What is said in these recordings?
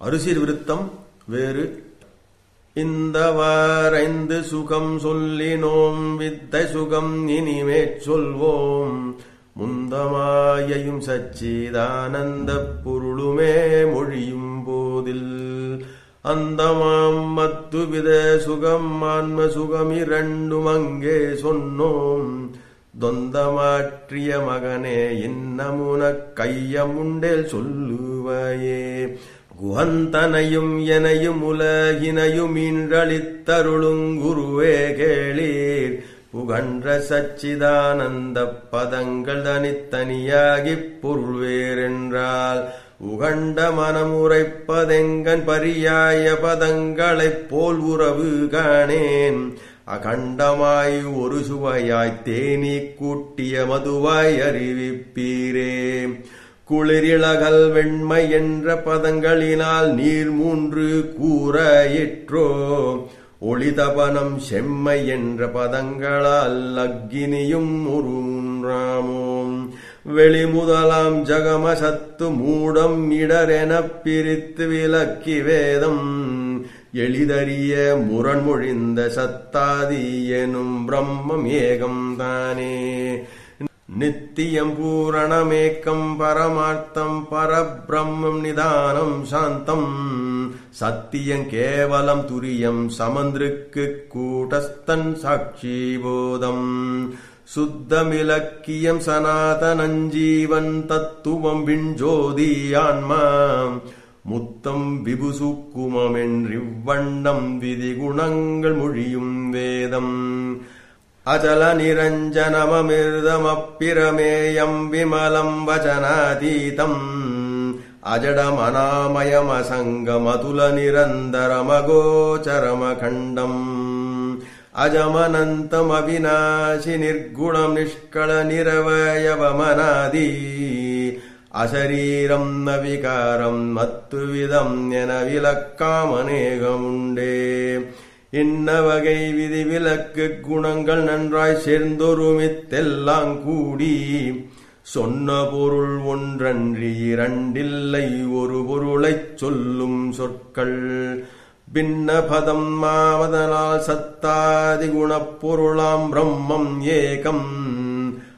அரிசிர் விருத்தம் வேறு. இந்த வாரைந்து சுகம் சொல்லினோம் வித்தை சுகம் இனிமே சொல்வோம். முந்தமாயையும் சச்சிதானந்த பொருளுமே மொழியும் போதில். அந்தமாம் மத்துவித சுகம் ஆன்ம சுகம் இரண்டும் அங்கே சொன்னோம். தொந்தமாற்றிய மகனே இன்னமுன கையமுண்டேல் சொல்லுவையே. குஹந்தனையும் எனையும் உலகினையும் ஈன்றளித்தருளுங்குருவே கேளீர். புகன்ற சச்சிதானந்த பதங்கள் தனித்தனியாகிப் பொருள்வேரென்றால் உகண்ட மனமுரைப்பதெங்கன் பரியாய பதங்களைப் போல் உறவு காணேன். அகண்டமாய் ஒரு சுவையாய் தேனி கூட்டிய மதுவாய் அறிவிப்பீரே. குளிரிளகல் வெண்மை என்ற பதங்களினால் நீர் மூன்று கூறையிற்றோ ஒளிதபனம் செம்மை என்ற பதங்களால் அக்கினியும் உருன்றாமோம் மூன்றாமோம் வெளிமுதலாம் ஜகமசத்து மூடம் இடரெனப் பிரித்து விலக்கி வேதம். எளிதறிய முரண்மொழிந்த சத்தாதி எனும் பிரம்மம் ஏகம் தானே நித்தியம் பூரணமேக்கம் பரமார்த்தம் பரபிரம்மம் நிதானம் சாந்தம். சத்தியம் கேவலம் துரியம் சமந்திருக்கு கூட்டஸ்தன் சாட்சி போதம் சுத்தமிலக்கியம் சனாதனஞ்சீவன் தத்துவம் விஞ்சோதி ஆன்மா. முத்தம் விபுசுக்குமென்றிவ்வண்ணம் விதிகுணங்கள் மொழியும் வேதம். अचलनिरञ्जनममिर्दमप्पिरमेयम् विमलम् वचनातीतम् अजडमनामयमसङ्गमतुलनिरन्तरमगोचरमखण्डम् अजमनन्तमविनाशि निर्गुणम् निष्कळ अशरीरम् न विकारम् मत्तुविदम्यन विलक्कामनेगौण्डे மத்துவிதம் என இன்ன வகை விதி விலக்கு குணங்கள் நன்றாய் சேர்ந்தொருமித்தெல்லாம் கூடி சொன்ன பொருள் ஒன்றன்றி இரண்டில்லை ஒரு பொருளைச் சொல்லும் சொற்கள். பின்னபதம் மாவதனால் சத்தாதி குணப்பொருளாம் பிரம்மம் ஏகம்.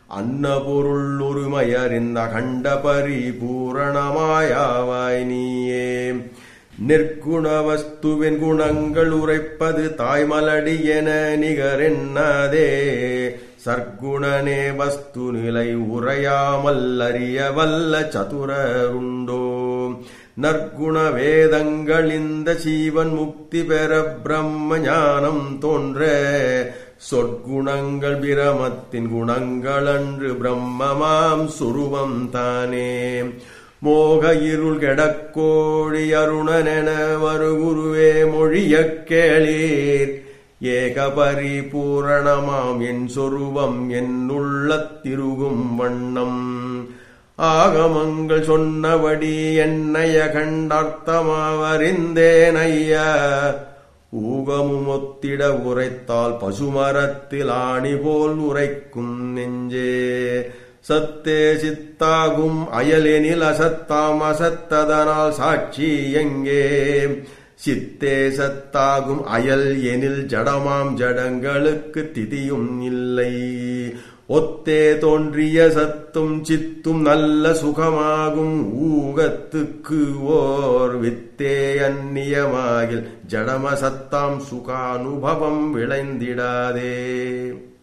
அன்ன பொருள் ஒருமையறிந்த கண்ட பரிபூரணமாயாவாய் நீயே. நிற்குணவஸ்துவின் குணங்கள் உரைப்பது தாய்மலடி என நிகரென்னாதே சர்க்குணனே வஸ்து நிலை உரையாமல் அறிய வல்ல சதுரருண்டோ. நற்குண வேதங்கள் இந்த சீவன் முக்தி பெற பிரம்ம ஞானம் தோன்ற. சொற்குணங்கள் பிரமத்தின் குணங்கள் அன்று பிரம்மமாம் சுருவம் தானே. மோக இருள் கெடக்கோழி அருணனென வருகுருவே மொழியக் கேளீர். ஏக பரிபூரணமாம் என் சொருவம் என்னுள்ள திருகும் வண்ணம். ஆகமங்கள் சொன்னபடி என்னைய கண்டார்த்தமாவறிந்தேனையா ஊகமுமொத்திட உரைத்தால் பசுமரத்தில் ஆணி போல் உரைக்கும் நெஞ்சே. சத்தே சித்தாகும் அயலெனில் அசத்தாம் அசத்ததனால் சாட்சி எங்கே? சித்தே சத்தாகும் அயல் எனில் ஜடமாம் ஜடங்களுக்கு திதியும் இல்லை. ஒத்தே தோன்றிய சத்தும் சித்தும் நல்ல சுகமாகும் ஊகத்துக்கு ஓர் வித்தே அந்நியமாகில். ஜடமசத்தாம் சுகானுபவம் விளைந்திடாதே.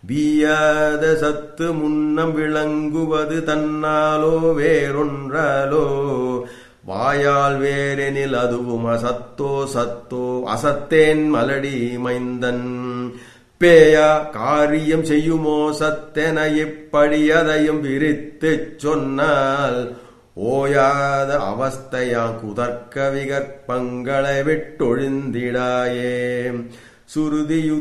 வீயாத சத்து முன்னம் விளங்குவது தன்னாலோ வேறொன்றாலோ? வாயால் வேறெனில் அதுவும் அசத்தோ சத்தோ அசத்தேன் மலடி மைந்தன். பேயா காரியம் செய்யுமோ? சத்தென இப்படி அதையும் விரித்து சொன்னால் ஓயாத அவஸ்தையா குதர்க்க விகற்பங்களை விட்டொழிந்திடாயே. சுருதி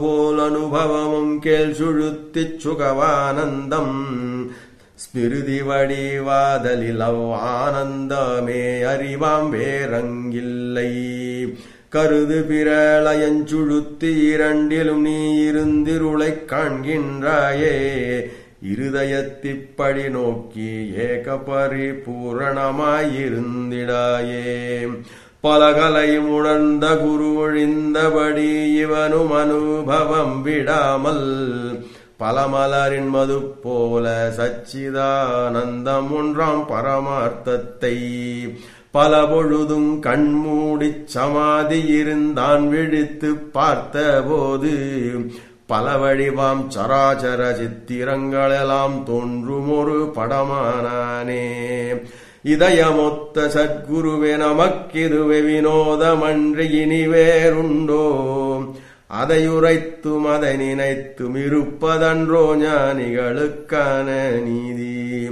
போல் அனுபவமும் கேள் சுழுத்திச் சுகவானந்தம். ஸ்மிருதி வடிவாதலில் அவ்வானந்தமே அறிவாம் வேறங்கில்லை. கருது பிரளயஞ்சுழுத்தி இரண்டிலும் நீ இருந்திருளைக் காண்கின்றாயே. இருதயத்திப்படி நோக்கி ஏக பரிபூரணமாயிருந்திடாயே பலகலையும் உணர்ந்த குரு ஒழிந்தபடி இவனும் அனுபவம் விடாமல் பலமலரின் மது போல சச்சிதானந்தம் ஒன்றாம் பரமார்த்தத்தை பல பொழுதும் கண்மூடிச் சமாதி இருந்தான் விழித்து பார்த்தபோது பல வழிவாம் சராச்சர சித்திரங்களெல்லாம் தோன்றும் ஒரு படமானானே. இதயமொத்த ஒத்த சத்குருவே நமக்கிதுவே வினோதமன்றி இனி வேறுண்டோ அதையுரைத்தும் அதை நினைத்தும் இருப்பதன்றோ ஞானிகளுக்கான நீதி.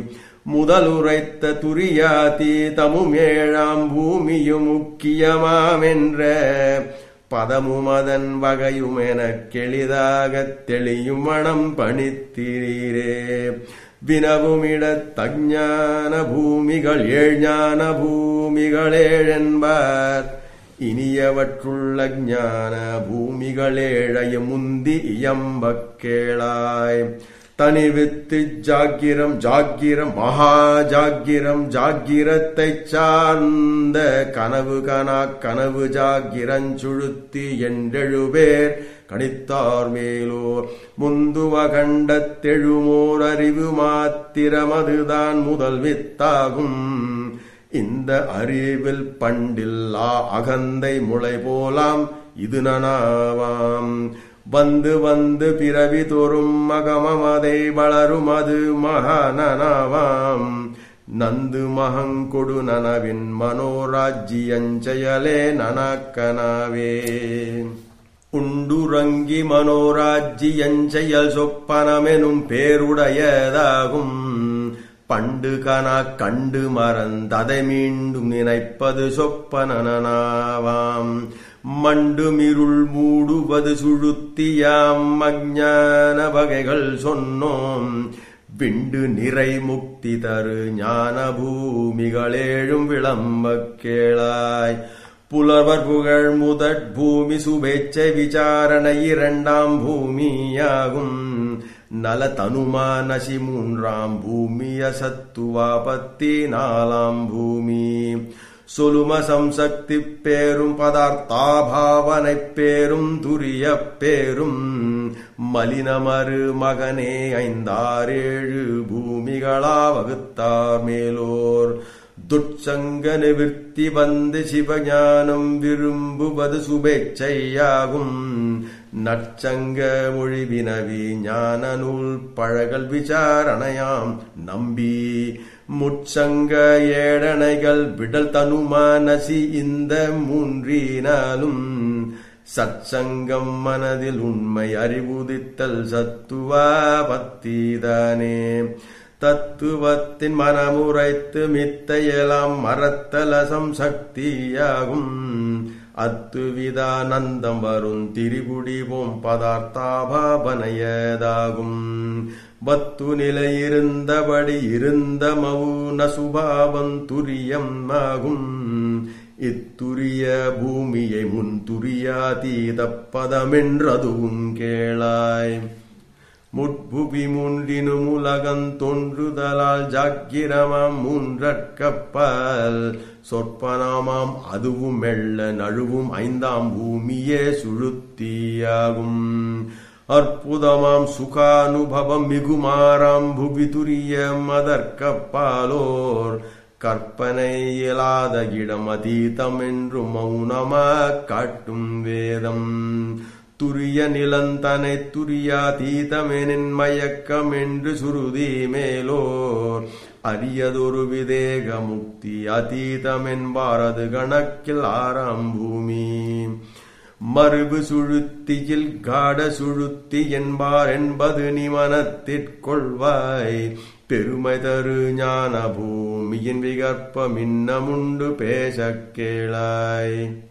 முதலுரைத்த துரியாதி தமும் ஏழாம் பூமியும் முக்கியமாமென்ற பதமும் அதன் வகையும் எனக் கெளிதாகத் தெளியும் மனம் பணித்திரீரே. வினவுமிடத்தஞான பூமிகள் ஏழ்ஞான பூமிகளேழென்பார் இனியவற்றுள்ள ஞான பூமிகளேழைய முந்தி இயம்பக் கேளாய் தனிவித்து ஜாக்கிரம் ஜாக்கிரம் மகா ஜாக்கிரம் ஜாக்கிரத்தைச் சார்ந்த கனவு கனா கனவு ஜாக்கிரஞ்சுழுத்தி என்றெழுபேர் கணித்தார் மேலோர் முந்துவ கண்டத்தெழுமோர் அறிவு மாத்திரமதுதான் முதல் வித்தாகும். இந்த அறிவில் பண்டில்லா அகந்தை முளை போலாம் இது நனாவாம். வந்து வந்து பிறவி தோறும் மகமமதை வளரும் அது மகானனாவாம். நந்து மகங்கொடு நனவின் மனோராஜ்யஞ்சயலே நனக்கனாவே. உண்டுறங்கி மனோராஜ்யஞ்செயல் சொப்பனமெனும் பேருடையதாகும். பண்டு கனா கண்டு மறந்ததை மீண்டும் நினைப்பது சொப்பனனாவாம் மண்டுமிருள் மூடுவது சுழுத்தியாம் அஞ்ஞான வகைகள் சொன்னோம். விண்டு நிறை முக்தி தரு ஞான பூமிகளேழும் விளம்பக் கேளாய். புலவர் புகழ் முதற் பூமி சுபேச்சை விசாரணை இரண்டாம் பூமியாகும். நல தனுமா நசி மூன்றாம் பூமி அசத்துவாபத்தி நாலாம் பூமி. சுலும சம்சக்தி பேரும் பதார்த்தாபாவனை பேரும் துரிய பேரும் மலினமறு மகனே ஐந்தாறேழு பூமிகளா வகுத்தார் மேலோர். துட்சங்க நிவிற்த்தி வந்து சிவஞானம் விரும்புவது சுபேச்சையாகும் நற்சங்க மொழி வினவி ஞான நூல் பழகல் விசாரணையாம். நம்பி முச்சங்க ஏடனைகள் விடல் தனுமானசி இந்த மூன்றினாலும். சச்சங்கம் மனதில் உண்மை அறிவுதித்தல் சத்துவா பத்திதானே. தத்துவத்தின் மனமுரைத்து மித்தையெல்லாம் மறத்தலசம் சக்தியாகும். அத்துவிதானந்தம் வரும் திரிபுடிவோம் பதார்த்தாபாபனையதாகும். வத்து நிலையிருந்தபடி இருந்த மௌன சுபாவம் துரியம் ஆகும் இத்துரிய பூமியை முன் துரியாதீத பதமென்றதுவும் கேளாய். முட்புவி மூன்றினும் உலகம் ஜாக்கிரமாம் மூன்றற்கப்பால். சொற்பனாமாம் அதுவும் மெல்ல நழுவும் ஐந்தாம் பூமியே சுழுத்தியாகும். அற்புதமாம் சுகானுபவம் மிகுமாறாம் புவி துரியம் அதற்கப்பாலோர் கற்பனை இயலாத இடம் அதீதம் என்று மௌனமாக காட்டும் வேதம். துரிய நிலந்தனை துரியாதீதமெனின் மயக்கம் என்று சுருதி மேலோர். அரியதொரு விதேக முக்தி அதீதமென்பாரது கணக்கில் ஆறாம் பூமி. மறுபு சுழுத்தியில் காட சுழுத்தி என்பார் என்பது நிமனத்திற்கொள்வாய் பெருமை தரு ஞான பூமியின் விகற்பம் இன்னமுண்டு பேசக் கேளாய்.